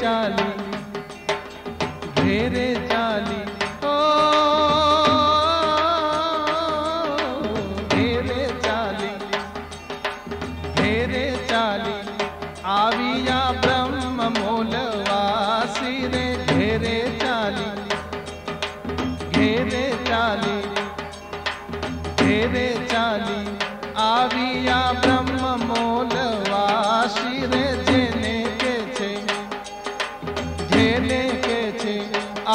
घेरे चाली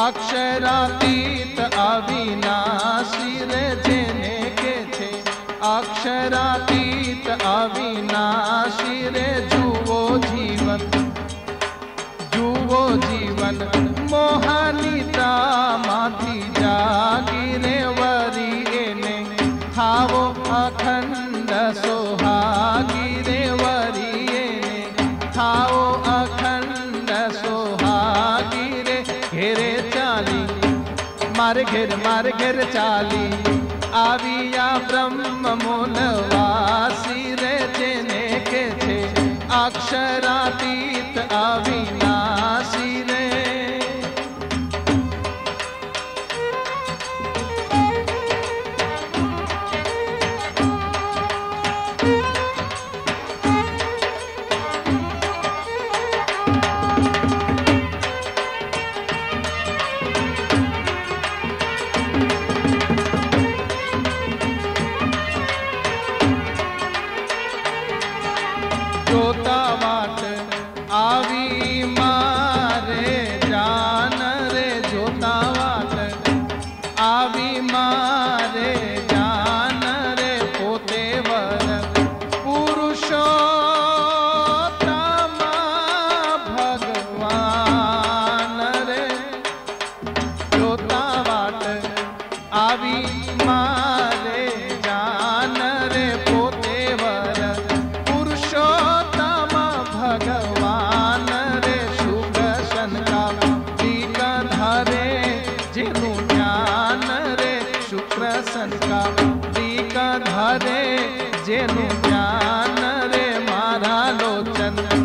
अक्षरातीत अविनाशी रे जेने के छे अक्षरातीत अविनाशी रे जुवो जीवन जुवो जीवन। मोहनिता माथी जागी रे वरी एने। खावो अखंड सोहा मार घेर मार घेर चाली। आविया ब्रह्म मूलवासी रे जेने के छे अक्षरातीत आविया જોતા મારા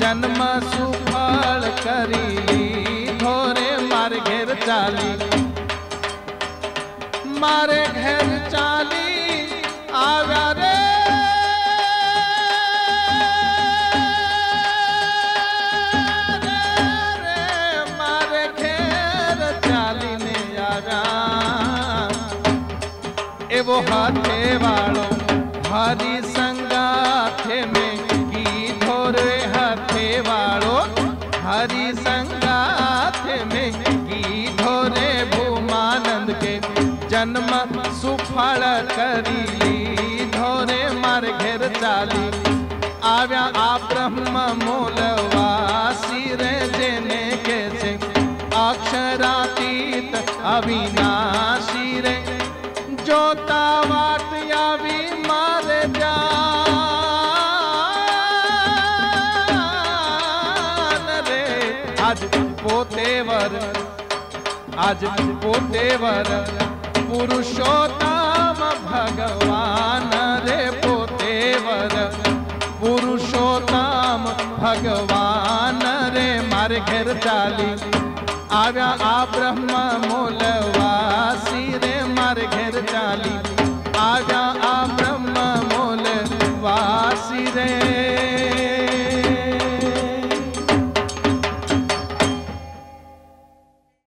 જન્મ સુફળ કરી લીધો રે મારે ઘેર ચાલી મારે ઘેર ચાલી આવ્યા રે રે, મારે ઘેર ચાલીને આવ્યા એવો હાથે વાળો હરી हरी संगात में की धोरे भूमानंद के जन्म सुफल करी धोरे मार घेर चाली। आव्या आ ब्रह्म मूलवासी रे जेने के से अक्षरातीत अविना आज पोतेवर आज पोतेवर पुरुषोत्तम भगवान रे पोतेवर पुरुषोत्तम भगवान रे मारे घर चाली। आव्या आ ब्रह्म मूलवासी रे मारे घर चाली।